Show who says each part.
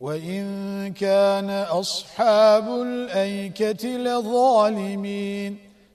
Speaker 1: وإن كان أصحاب الأيكة لظالمين